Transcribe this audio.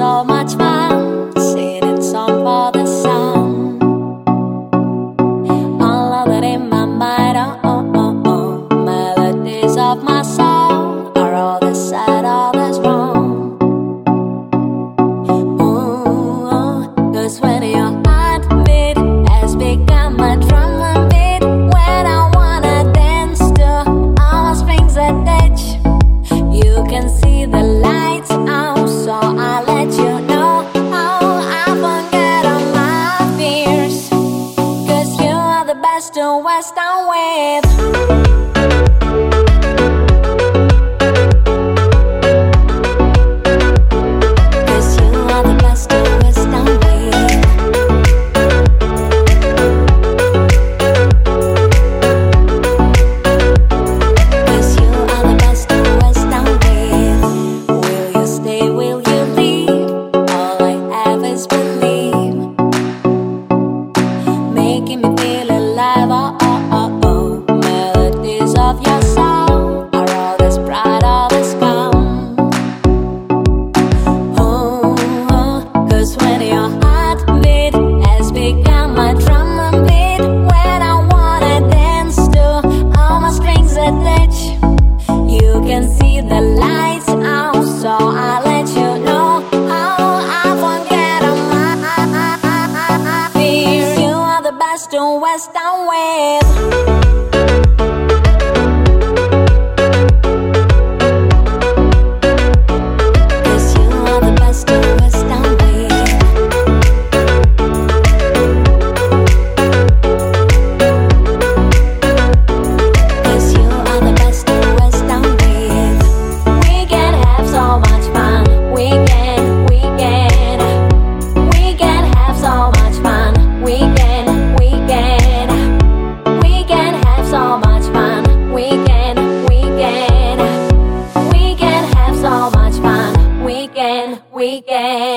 so much fun singing song for the sun. All Unloaded in my mind, oh, oh, oh, oh. Melodies of my soul are all the sad, all that's wrong. Ooh, cause when you're to west and Of your song are all bright, all this calm. Oh, cause when your heartbeat has become my when I wanna dance to all my strings you can see the lights out, so I let you know. weekend.